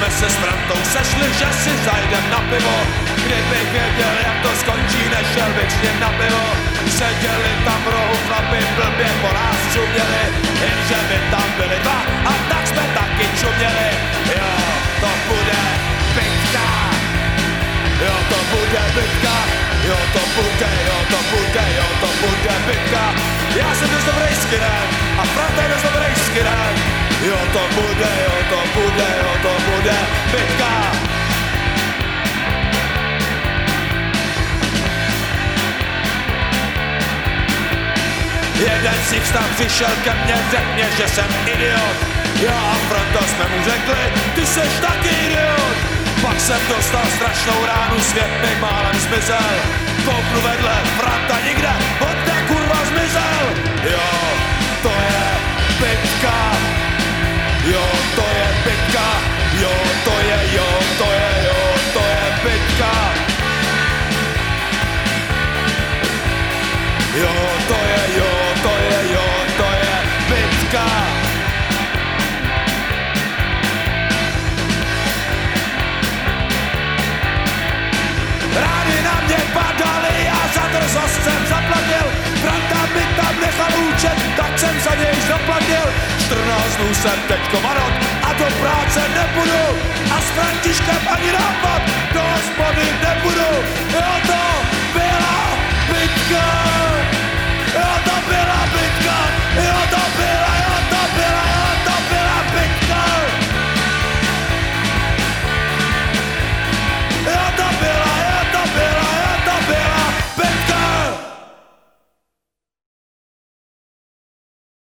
jsme se s Frantou sešli, že si zajdem na pivo. Kdybych věděl, jak to skončí, nešel bych s ním na pivo. Seděli tam v rohu chlapi, blbě po nás čuměli, jenže my tam byli dva a tak jsme taky čuměli. Jo, to bude bitka, jo, to bude bitka, jo, to bude, jo, to bude, jo, to bude bitka. Já jsem dost dobrý skinhead a Franta je dost dobrý skinhead. Jo, to bude, Jeden si vstal, přišel ke mně, řekl mě, že jsem idiot. Já a Franta jsme mu řekli, ty seš taky idiot. Pak jsem dostal strašnou ránu, svět mi málem zmizel. Kouknu vedle, Franta nikde, odkud kurva zmizel. Jo, to je bitka. Jo, to je bitka. Jo, to je, něj zaplatil. 14 dnů jsem teďko marot a do práce nebudu. A s Františkem ani nápad do hospody nebudu.